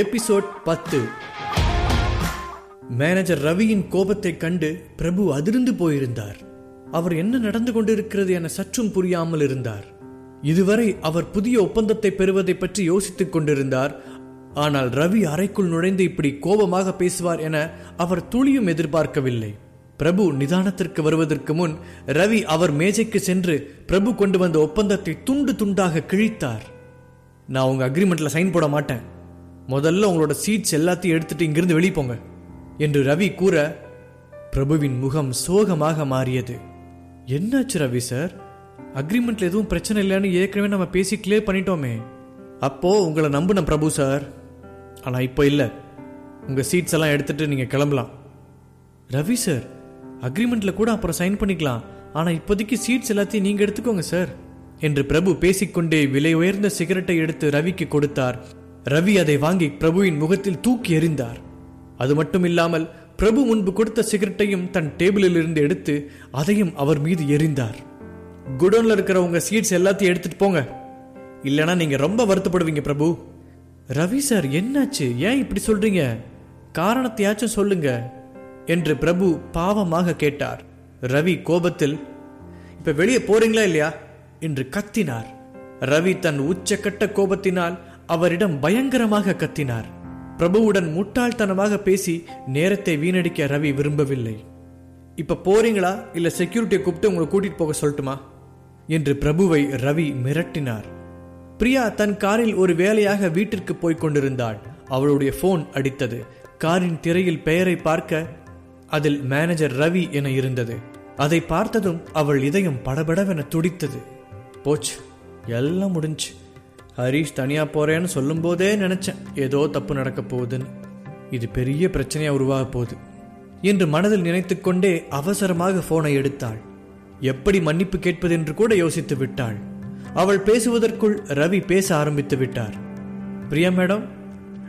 Episode பத்து. Manager ரவியின் கோபத்தை கண்டு பிரபு அதிர்ந்து போயிருந்தார். அவர் என்ன நடந்து கொண்டிருக்கிறது என சற்றும் புரியாமல் இருந்தார். இதுவரை அவர் புதிய ஒப்பந்தத்தை பெறுவதை பற்றி யோசித்துக் கொண்டிருந்தார். ஆனால் ரவி அறைக்குள் நுழைந்து இப்படி கோபமாக பேசுவார் என அவர் துளியும் எதிர்பார்க்கவில்லை. பிரபு நிதானத்திற்கு வருவதற்கு முன் ரவி அவர் மேஜைக்கு சென்று பிரபு கொண்டு வந்த ஒப்பந்தத்தை துண்டு துண்டாக கிழித்தார். நான் உங்க அக்ரிமெண்ட்ல சைன் போட மாட்டேன். முதல்ல உங்களோட சீட்ஸ் எல்லாத்தையும் எடுத்துட்டு இங்கிருந்து வெளியே போங்க என்று ரவி கூற பிரபுவின் முகம் சோகமாக மாறியது. என்னாச்சு ரவி சார் அக்ரிமெண்ட்ல எதுவும் பிரச்சனை இல்லைன்னு ஏற்கனவே நம்ம பேசி கிளியர் பண்ணிட்டோமே. அப்போ உங்களை நம்பின பிரபு சார் ஆனா இப்போ இல்லை. உங்க சீட்ஸ் எல்லாம் எடுத்துட்டு நீங்க கிளம்பலாம். ரவி சார் அக்ரிமெண்ட்ல கூட அப்புறம் சைன் பண்ணிக்கலாம். ஆனா இப்போதைக்கு சீட்ஸ் எல்லாத்தையும் நீங்க எடுத்துக்கோங்க சார் என்று பிரபு பேசிக்கொண்டே விலை உயர்ந்த சிகரெட்டை எடுத்து ரவிக்கு கொடுத்தார். ரவி அதை வாங்கி பிரபுவின் முகத்தில் தூக்கி எறிந்தார். அது மட்டும் இல்லாமல் பிரபு முன்பு கொடுத்த சிகரெட்டையும் தன் டேபிளில் இருந்து எடுத்து அதையும் அவர் மீது எரிந்தார் குடோன்ல இருக்கிற உங்க சீட்ஸ் எல்லாத்தையும் எடுத்துட்டு போங்க. இல்லைன்னா நீங்க ரொம்ப வருத்தப்படுவீங்க பிரபு. ரவி சார் என்னாச்சு? ஏன் இப்படி சொல்றீங்க? காரணத்தையாச்சும் சொல்லுங்க என்று பிரபு பாவமாக கேட்டார். ரவி கோபத்தில் இப்ப வெளியே போறீங்களா இல்லையா? என்று கத்தினார். ரவி தன் உச்சக்கட்ட கோபத்தினால் அவரிடம் பயங்கரமாக கத்தினார். பிரபுவுடன் முட்டாள்தனமாக பேசி நேரத்தை வீணடிக்க ரவி விரும்பவில்லை. இப்ப போறீங்களா? இல்ல செக்யூரிட்டியை கூப்பிட்டு உங்களை கூட்டிட்டு போக சொல்லட்டுமா? என்று பிரபுவை ரவி மிரட்டினார். பிரியா தன் காரில் ஒரு வேலையாக வீட்டிற்கு போய்க் கொண்டிருந்தாள். அவளுடைய போன் அடித்தது. காரின் திரையில் பெயரை பார்க்க அதில் மேனேஜர் ரவி என இருந்தது. அதை பார்த்ததும் அவள் இதயம் படபடவென துடித்தது. போச்சு. எல்லாம் முடிஞ்சு. ஹரீஷ் தனியா போறேன்னு சொல்லும் போதே நினைச்சேன் ஏதோ தப்பு நடக்க போகுதுன்னு. இது பெரிய பிரச்சனையா உருவாக போகுது. என்று மனதில் நினைத்துக்கொண்டே அவசரமாக போனை எடுத்தாள். எப்படி மன்னிப்பு கேட்பது என்று கூட யோசித்து விட்டாள். அவள் பேசுவதற்குள் ரவி பேச ஆரம்பித்து விட்டார். பிரியா மேடம்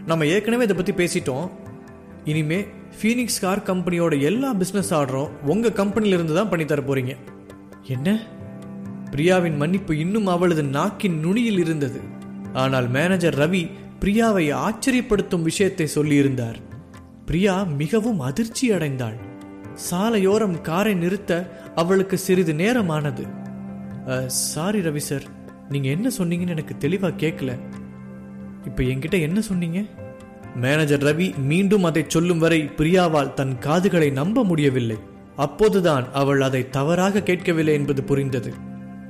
நம்ம ஏற்கனவே இதை பத்தி பேசிட்டோம். இனிமே ஃபீனிக்ஸ் கார் கம்பெனியோட எல்லா பிசினஸ் ஆர்டரும் உங்க கம்பெனில இருந்து தான் பண்ணி தர போறீங்க. என்ன? பிரியாவின் மன்னிப்பு இன்னும் அவளது நாக்கின் நுனியில் இருந்தது. ஆனால் மேனேஜர் ரவி பிரியாவை ஆச்சரியப்படுத்தும் விஷயத்தை சொல்லியிருந்தார். பிரியா மிகவும் அதிர்ச்சி அடைந்தாள். சாலையோரம் காரை நிறுத்த அவளுக்கு சிறிது நேரமானது. சாரி ரவி சார் நீங்க என்ன சொன்னீங்கன்னு எனக்கு தெளிவா கேட்கல இப்ப என்கிட்ட என்ன சொன்னீங்க? மேனேஜர் ரவி மீண்டும் அதை சொல்லும் வரை பிரியாவால் தன் காதுகளை நம்ப முடியவில்லை. அப்போதுதான் அவள் அதை தவறாக கேட்கவில்லை என்பது புரிந்தது.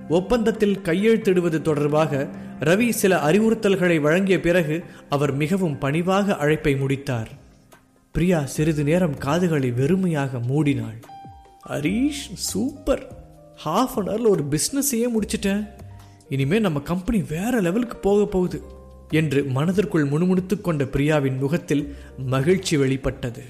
ஒப்பந்தத்தில் கையெழுத்திடுவது தொடர்பாக ரவி சில அறிவுறுத்தல்களை வழங்கிய பிறகு அவர் மிகவும் பணிவாக அழைப்பை முடித்தார். பிரியா சிறிது நேரம் காதுகளை வெறுமையாக மூடினாள். ஹரீஷ் சூப்பர். ஹாஃப் அன் ஹவர்ல ஒரு பிஸ்னஸையே முடிச்சிட்டேன். இனிமே நம்ம கம்பெனி வேற லெவலுக்கு போக போகுது என்று மனதிற்குள் முணுமுணுத்துக் கொண்ட பிரியாவின் முகத்தில் மகிழ்ச்சி வெளிப்பட்டது.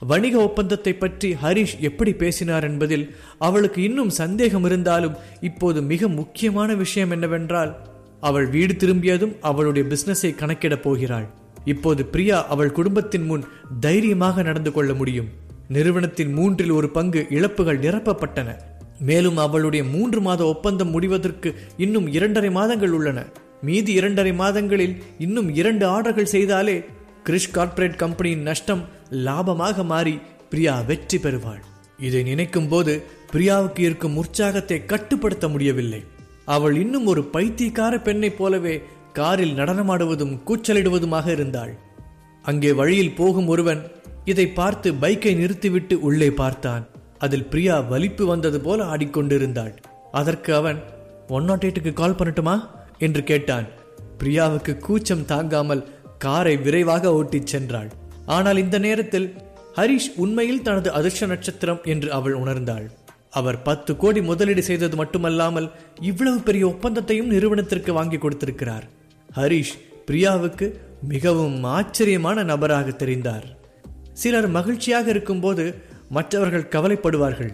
வணிக ஒப்பந்தத்தை பற்றி ஹரிஷ் எப்படி பேசினார் என்பதில் அவளுக்கு இன்னும் சந்தேகம் இருந்தாலும் இப்போது மிக முக்கியமான விஷயம் என்னவென்றால் அவள் வீடு திரும்பியதும் அவளுடைய பிசினஸை கணக்கிடப் போகிறாள். இப்போது பிரியா அவள் குடும்பத்தின் முன் தைரியமாக நடந்து கொள்ள முடியும். நிறுவனத்தின் மூன்றில் ஒரு பங்கு இழப்புகள் நிரப்பப்பட்டன. மேலும் அவளுடைய மூன்று மாத ஒப்பந்தம் முடிவதற்கு இன்னும் இரண்டரை மாதங்கள் உள்ளன. மீதி இரண்டரை மாதங்களில் இன்னும் இரண்டு ஆர்டர்கள் செய்தாலே கிரிஷ் கார்ப்பரேட் கம்பெனியின் நஷ்டம் லாபமாக மாறி பிரியா வெற்றி பெறுவாள். இதை நினைக்கும் போது பிரியாவுக்கு இருக்கும் உற்சாகத்தை கட்டுப்படுத்த முடியவில்லை. அவள் இன்னும் ஒரு பைத்தியக்கார பெண்ணைப் போலவே காரில் நடனமாடுவதும் கூச்சலிடுவதுமாக இருந்தாள். அங்கே வழியில் போகும் ஒருவன் இதை பார்த்து பைக்கை நிறுத்திவிட்டு உள்ளே பார்த்தான். அதில் பிரியா வலிப்பு வந்தது போல ஆடிக்கொண்டிருந்தாள். அதற்கு அவன் ஒன் நாட் எயிட்டுக்கு கால் பண்ணட்டுமா? என்று கேட்டான். பிரியாவுக்கு கூச்சம் தாங்காமல் காரை விரைவாக ஓட்டிச் சென்றாள். ஆனால் இந்த நேரத்தில் ஹரிஷ் உண்மையில் தனது அதிர்ஷ்ட நட்சத்திரம் என்று அவள் உணர்ந்தாள். அவர் பத்து கோடி முதலீடு செய்தது மட்டுமல்லாமல் இவ்வளவு பெரிய ஒப்பந்தத்தையும் நிறுவனத்திற்கு வாங்கி கொடுத்திருக்கிறார். ஹரிஷ் பிரியாவுக்கு மிகவும் ஆச்சரியமான நபராக தெரிந்தார். சிலர் மகிழ்ச்சியாக இருக்கும்போது மற்றவர்கள் கவலைப்படுவார்கள்.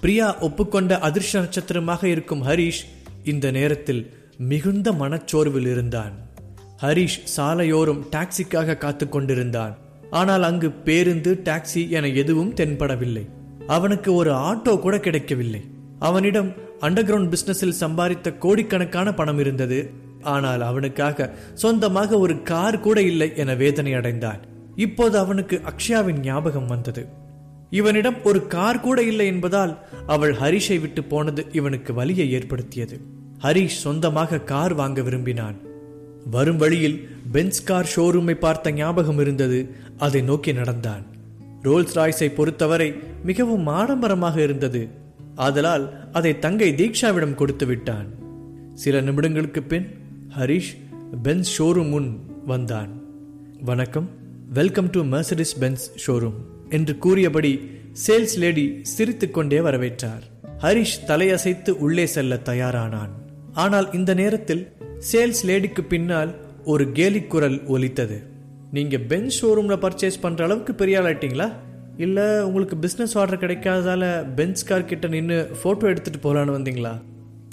பிரியா ஒப்புக்கொண்ட அதிர்ஷ்ட நட்சத்திரமாக இருக்கும் ஹரிஷ் இந்த நேரத்தில் மிகுந்த மனச்சோர்வில் இருந்தான். ஹரிஷ் சாலையோரம் டாக்ஸிக்காக காத்து கொண்டிருந்தான். ஆனால் அங்கு பேருந்து டாக்ஸி என எதுவும் தென்படவில்லை. அவனுக்கு ஒரு ஆட்டோ கூட கிடைக்கவில்லை. அவனிடம் அண்டர் கிரவுண்ட் பிசினஸில் சம்பாதித்த கோடிக்கணக்கான பணம் இருந்தது. ஆனால் அவனுக்காக சொந்தமாக ஒரு கார் கூட இல்லை என வேதனை அடைந்தான். இப்போது அவனுக்கு அக்ஷயாவின் ஞாபகம் வந்தது. இவனிடம் ஒரு கார் கூட இல்லை என்பதால் அவள் ஹரிஷை விட்டு போனது இவனுக்கு வலியை ஏற்படுத்தியது. ஹரிஷ் சொந்தமாக கார் வாங்க விரும்பினான். வரும் வழியில் பென்ஸ் கார் ஷோரூமை பார்த்த ஞாபகம் இருந்தது. அதை நோக்கி நடந்தான். ரோல்ஸ் ராய்ஸை பொறுத்தவரை மிகவும் ஆடம்பரமாக இருந்தது. ஆதலால் அதை தங்கை தீக்ஷாவிடம் கொடுத்து விட்டான். சில நிமிடங்களுக்கு பின் ஹரிஷ் பென்ஸ் ஷோரூம் முன் வந்தான். வணக்கம் welcome to Mercedes Benz showroom என்று கூறியபடி சேல்ஸ் லேடி சிரித்துக்கொண்டே வரவேற்றார். ஹரிஷ் தலையசைத்து உள்ளே செல்ல தயாரானான். ஆனால் இந்த நேரத்தில் சேல்ஸ் லேடிக்கு பின்னால் ஒரு கேலி குரல் ஒலித்தது. நீங்க பெஞ்ச் ஷோரூம்ல பர்ச்சேஸ் பண்ற அளவுக்கு பெரிய ஆளாயிட்டீங்களா இல்ல உங்களுக்கு பிசினஸ் ஆர்டர் கிடைக்காததால பெஞ்ச் கார் கிட்ட நின்று போட்டோ எடுத்துட்டு போகலான்னு வந்தீங்களா?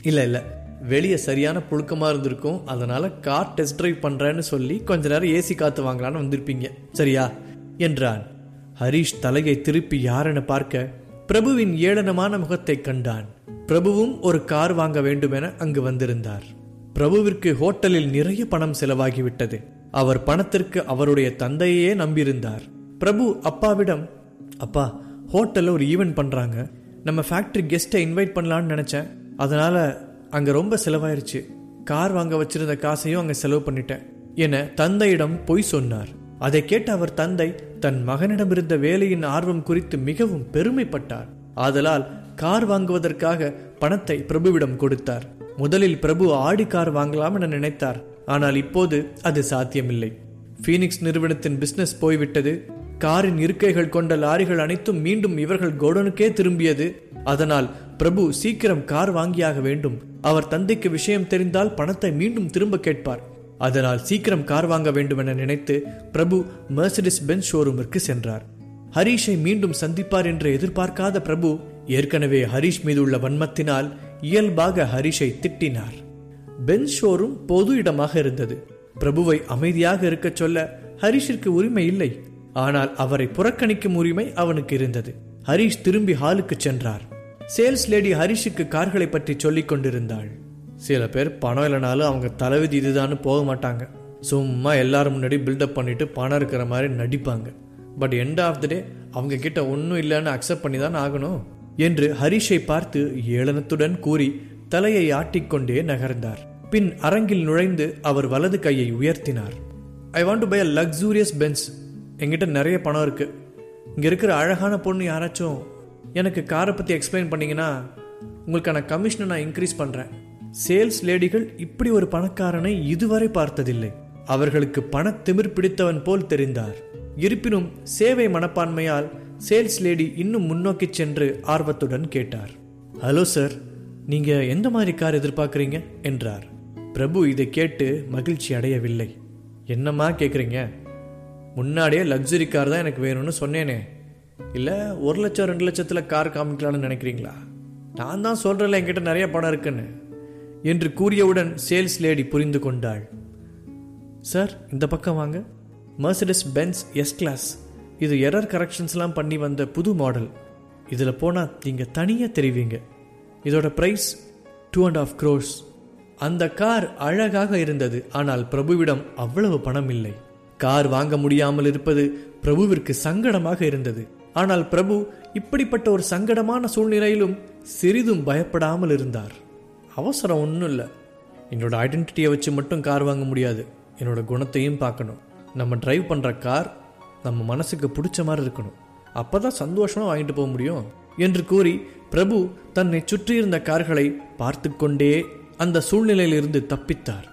இல்ல இல்ல. வெளியே சரியான புழுக்கமா இருந்திருக்கும். அதனால கார் டெஸ்ட் டிரைவ் பண்றேன்னு சொல்லி கொஞ்ச நேரம் ஏசி காத்து வாங்கலான்னு வந்திருப்பீங்க. சரியா? என்றான். ஹரிஷ் தலையை திருப்பி யாரென பார்க்க பிரபுவின் ஏளனமான முகத்தை கண்டான். பிரபுவும் ஒரு கார் வாங்க வேண்டும் என அங்கு வந்திருந்தார். பிரபுவிற்கு ஹோட்டலில் நிறைய பணம் செலவாகிவிட்டது. அவர் பணத்திற்கு அவருடைய தந்தையே நம்பியிருந்தார். பிரபு அப்பாவிடம் அப்பா ஹோட்டல்ல ஒரு ஈவெண்ட் பண்றாங்க. நம்ம ஃபேக்டரி கெஸ்ட்டை இன்வைட் பண்ணலான்னு நினைச்சேன். அதனால அங்க ரொம்ப செலவாயிருச்சு. கார் வாங்க வச்சிருந்த காசையும் அங்க செலவு பண்ணிட்டேன். என தந்தையிடம் பொய் சொன்னார். அதை கேட்ட அவர் தந்தை தன் மகனிடமிருந்த வேலையின் ஆர்வம் குறித்து மிகவும் பெருமைப்பட்டார். ஆதலால் கார் வாங்குவதற்காக பணத்தை பிரபுவிடம் கொடுத்தார். முதலில் பிரபு ஆடி கார் வாங்கலாம் என நினைத்தார். ஆனால் இப்போது அது சாத்தியமில்லை. ஃபீனிக்ஸ் நிறுவனத்தின் பிசினஸ் போய்விட்டது. காரின் இருக்கைகள் கொண்ட லாரிகள் அனைத்தும் மீண்டும் இவர்கள் கோடனுக்கே திரும்பியது. அதனால் பிரபு சீக்கிரம் கார் வாங்கியாக வேண்டும். அவர் தந்தைக்கு விஷயம் தெரிந்தால் பணத்தை மீண்டும் திரும்ப கேட்பார். அதனால் சீக்கிரம் கார் வாங்க வேண்டும் என நினைத்து பிரபு மெர்சடிஸ் பென்ஸ் ஷோரூமிற்கு சென்றார். ஹரீஷை மீண்டும் சந்திப்பார் என்று எதிர்பார்க்காத பிரபு ஏற்கனவே ஹரீஷ் மீது உள்ள வன்மத்தினால் இயல்பாக ஹரிஷை திட்டினார். பென்ஸ் ஷோரூம் பொது இடமாக இருந்தது. பிரபுவை அமைதியாக இருக்கச் சொல்ல ஹரிஷிற்கு உரிமை இல்லை. ஆனால் அவரை புறக்கணிக்கும் உரிமை அவனுக்கு இருந்தது. ஹரிஷ் திரும்பி ஹாலுக்கு சென்றார். சேல்ஸ் லேடி ஹரிஷுக்கு கார்களை பற்றி சொல்லிக் கொண்டிருந்தாள். சில பேர் பணம் இல்லைனாலும் அவங்க தலைவிதி இதுதான்னு போக மாட்டாங்க. சும்மா எல்லாரும் முன்னாடி பில்டப் பண்ணிட்டு பணம் இருக்கிற மாதிரி நடிப்பாங்க. But end of the day அவங்க கிட்ட ஒன்றும் இல்லைன்னு அக்செப்ட் பண்ணி தான் ஆகணும். என்று ஹரிஷை பார்த்து ஏளனத்துடன் கூறி தலையை ஆட்டிக்கொண்டே நகர்ந்தார். பின் அரங்கில் நுழைந்து அவர் வலது கையை உயர்த்தினார். I want to buy a luxurious Benz என்கிட்ட நிறைய பணம் இருக்கு. இங்க இருக்கிற அழகான பொண்ணு யாராச்சும் எனக்கு காரை பத்தி எக்ஸ்பிளைன் பண்ணீங்கன்னா உங்களுக்கான கமிஷனை நான் இன்க்ரீஸ் பண்றேன். சேல்ஸ் லேடிகள் இப்படி ஒரு பணக்காரனை இதுவரை பார்த்ததில்லை. அவர்களுக்கு பண திமிர் பிடித்தவன் போல் தெரிந்தார். இருப்பினும் சேவை மனப்பான்மையால் சேல்ஸ் லேடி இன்னும் முன்னோக்கி சென்று ஆர்வத்துடன் கேட்டார். Hello sir. நீங்க எந்த மாதிரி கார் எதிர்பார்க்குறீங்க? என்றார். பிரபு இதை கேட்டு மகிழ்ச்சி அடையவில்லை. என்னம்மா கேட்குறீங்க முன்னாடியே லக்ஸுரி கார் தான் எனக்கு வேணும்னு சொன்னேனே. இல்லை ஒரு லட்சம் ரெண்டு லட்சத்தில் கார் காமிக்கலான்னு நினைக்கிறீங்களா? நான் தான் சொல்கிறேன்ல என்கிட்ட நிறைய பணம் இருக்குன்னு. என்று கூறியவுடன் சேல்ஸ் லேடி புரிந்து கொண்டாள். சார் இந்த பக்கம் வாங்க. மர்சடிஸ் பென்ஸ் எஸ் கிளாஸ் இது எரர் கரெக்ஷன்ஸ்லாம் பண்ணி வந்த புது மாடல் இதில் போனால் நீங்கள் தனியாக தெரிவிங்க. இதோட price two and half crores அந்த கார் அழகாக இருந்தது. ஆனால் பிரபுவிடம் அவ்வளவு பணம் இல்லை. கார் வாங்க முடியாமல் இருப்பது பிரபுவிற்கு சங்கடமாக இருந்தது. ஆனால் பிரபு இப்படிப்பட்ட ஒரு சங்கடமான சூழ்நிலையிலும் சிறிதும் பயப்படாமல் இருந்தார். அவசரம் ஒன்றும் இல்லை. என்னோட ஐடென்டிட்டியை வச்சு மட்டும் கார் வாங்க முடியாது. என்னோட குணத்தையும் பார்க்கணும். நம்ம டிரைவ் பண்ணுற கார் நம்ம மனசுக்கு பிடிச்ச மாதிரி இருக்கணும். அப்போதான் சந்தோஷமாக வாங்கிட்டு போக முடியும். என்று கூறி பிரபு தன்னை சுற்றியிருந்த கார்களை பார்த்து கொண்டே அந்த சூழ்நிலையிலிருந்து தப்பித்தார்.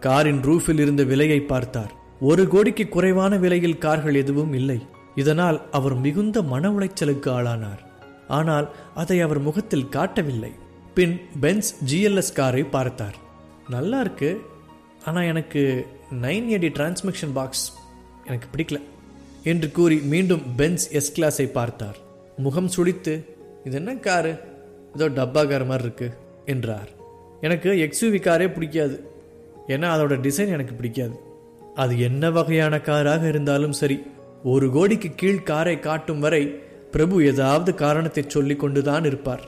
காரின் ரூஃபில் இருந்த விலையை பார்த்தார். ஒரு கோடிக்கு குறைவான விலையில் கார்கள் எதுவும் இல்லை. இதனால் அவர் மிகுந்த மன உளைச்சலுக்கு ஆளானார். ஆனால் அதை அவர் முகத்தில் காட்டவில்லை. பின் பென்ஸ் ஜிஎல்எஸ் காரை பார்த்தார். நல்லா இருக்கு. ஆனால் எனக்கு நைன் எடி டிரான்ஸ்மிஷன் பாக்ஸ் எனக்கு பிடிக்கல. என்று கூறி மீண்டும் பென்ஸ் எஸ் கிளாஸை பார்த்தார். முகம் சுழித்து இது என்ன காரு? ஏதோ டப்பா கார் மாதிரி இருக்கு என்றார். எனக்கு எக்ஸ்யூவி காரே பிடிக்காது. ஏன்னா அதோட டிசைன் எனக்கு பிடிக்காது. அது என்ன வகையான காராக இருந்தாலும் சரி ஒரு கோடிக்கு கீழ் காரை காட்டும் வரை பிரபு ஏதாவது காரணத்தை சொல்லி கொண்டுதான் இருப்பார்.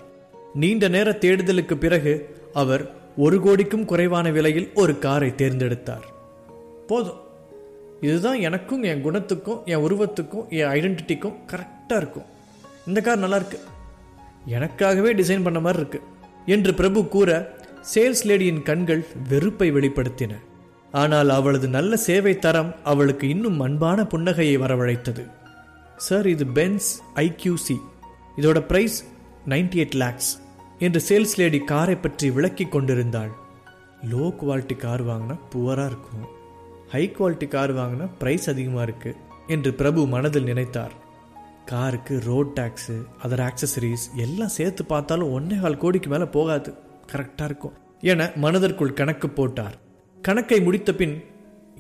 நீண்ட நேர தேடுதலுக்கு பிறகு அவர் ஒரு கோடிக்கும் குறைவான விலையில் ஒரு காரை தேர்ந்தெடுத்தார். போதும். இதுதான் எனக்கும் என் குணத்துக்கும் என் உருவத்துக்கும் என் ஐடென்டிட்டிக்கும் கரெக்டாக இருக்கும். இந்த கார் நல்லாயிருக்கு எனக்காகவே டிசைன் பண்ண மாதிரி இருக்கு. என்று பிரபு கூற சேல்ஸ் லேடியின் கண்கள் வெறுப்பை வெளிப்படுத்தின. ஆனால் அவளது நல்ல சேவை தரம் அவளுக்கு இன்னும் அன்பான புன்னகையை வரவழைத்தது. சார் இது பென்ஸ் ஐக்யூசி இதோட பிரைஸ் 98 எயிட் லேக்ஸ் என்று சேல்ஸ் லேடி காரை பற்றி விளக்கி கொண்டிருந்தாள். லோ குவாலிட்டி கார் வாங்கினா புவராக இருக்கும். ஹை குவாலிட்டி கார் வாங்கினா ப்ரைஸ் அதிகமாக இருக்குது என்று பிரபு மனதில் நினைத்தார். காருக்கு ரோட் டேக்ஸு அதர் ஆக்சசரிஸ் எல்லாம் சேர்த்து பார்த்தாலும் ஒன்னே கால் கோடிக்கு மேலே போகாது. கரெக்டாக இருக்கும். என மனதிற்குள் கணக்கு போட்டார். கணக்கை முடித்த பின்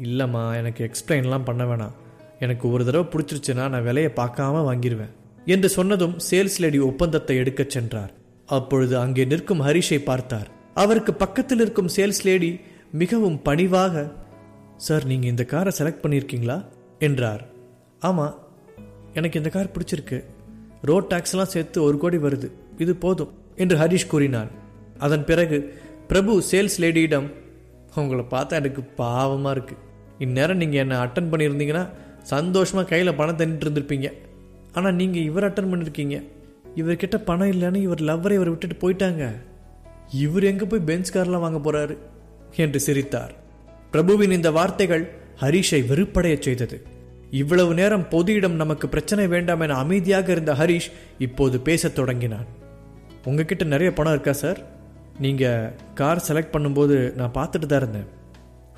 இல்லைம்மா எனக்கு எக்ஸ்பிளைன்லாம் பண்ண வேணாம். எனக்கு ஒரு தடவை பிடிச்சிருச்சுன்னா நான் விலையை பார்க்காம வாங்கிடுவேன் என்று சொன்னதும் சேல்ஸ் லேடி ஒப்பந்தத்தை எடுக்கச் சென்றார். அப்பொழுது அங்கே நிற்கும் ஹரிஷை பார்த்தார். அவருக்கு பக்கத்தில் இருக்கும் சேல்ஸ் லேடி மிகவும் பணிவாக சார் நீங்கள் இந்த காரை செலக்ட் பண்ணியிருக்கீங்களா என்றார். ஆமாம் எனக்கு இந்த கார் பிடிச்சிருக்கு. ரோட் டாக்ஸ்லாம் சேர்த்து ஒரு கோடி வருது. இது போதும் என்று ஹரிஷ் கூறினார். அதன் பிறகு பிரபு சேல்ஸ் லேடியிடம் உங்களை பார்த்தா எனக்கு பாவமாக இருக்கு. இந்நேரம் நீங்கள் என்னை அட்டன் பண்ணியிருந்தீங்கன்னா சந்தோஷமாக கையில் பணம் தண்ணிட்டு இருந்திருப்பீங்க. ஆனால் நீங்கள் இவர் அட்டன் பண்ணியிருக்கீங்க இவர்கிட்ட பணம் இல்லைன்னு இவர் லவ்வரை இவர் விட்டுட்டு போயிட்டாங்க. இவர் எங்கே போய் பெஞ்ச் கார்லாம் வாங்க போகிறாரு என்று சிரித்தார். பிரபுவின் இந்த வார்த்தைகள் ஹரிஷை வெறுப்படையச் செய்தது. இவ்வளவு நேரம் பொது இடம் நமக்கு பிரச்சனை வேண்டாம் என அமைதியாக இருந்த ஹரிஷ் இப்போது பேசத் தொடங்கினான். உங்ககிட்ட நிறைய பணம் இருக்கா சார்? நீங்கள் கார் செலக்ட் பண்ணும்போது நான் பார்த்துட்டு தான் இருந்தேன்.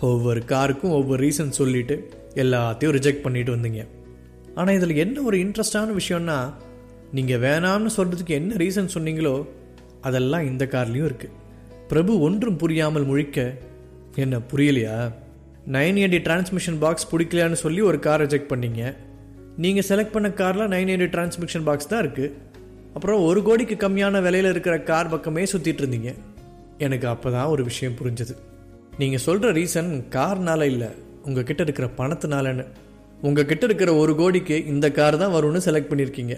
ஒவ்வொரு காருக்கும் ஒவ்வொரு ரீசன் சொல்லிட்டு எல்லாத்தையும் ரிஜெக்ட் பண்ணிட்டு வந்தீங்க. ஆனால் இதில் என்ன ஒரு இன்ட்ரெஸ்டான விஷயம்னா நீங்கள் வேணாம்னு சொல்கிறதுக்கு என்ன ரீசன் சொன்னீங்களோ அதெல்லாம் இந்த கார்லேயும் இருக்குது பிரபு ஒன்றும் புரியாமல் முழிக்க என்ன புரியலையா? நைன் எயிட்டி டிரான்ஸ்மிஷன் பாக்ஸ் பிடிக்கலையான்னு சொல்லி ஒரு கார் ரிஜெக்ட் பண்ணீங்க. நீங்கள் செலக்ட் பண்ண காரில் நைன் எயிட்டி டிரான்ஸ்மிஷன் பாக்ஸ் தான் இருக்குது அப்புறம் ஒரு கோடிக்கு கம்மியான விலையில் இருக்கிற கார் பக்கமே சுற்றிட்டு இருந்தீங்க. எனக்கு அப்போ தான் ஒரு விஷயம் புரிஞ்சுது. நீங்கள் சொல்கிற ரீசன் கார்னால இல்லை உங்கள் கிட்ட இருக்கிற பணத்தினாலன்னு. உங்ககிட்ட இருக்கிற ஒரு கோடிக்கு இந்த கார் தான் வரும்னு செலக்ட் பண்ணியிருக்கீங்க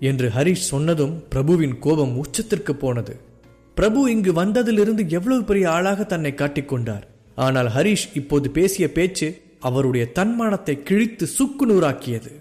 என்று ஹரிஷ் சொன்னதும் பிரபுவின் கோபம் உச்சத்திற்கு போனது. பிரபு இங்கு வந்ததிலிருந்து எவ்வளவு பெரிய ஆளாக தன்னை காட்டிக்கொண்டார். ஆனால் ஹரிஷ் இப்போது பேசிய பேச்சு அவருடைய தன்மானத்தை கிழித்து சுக்கு நூறாக்கியது.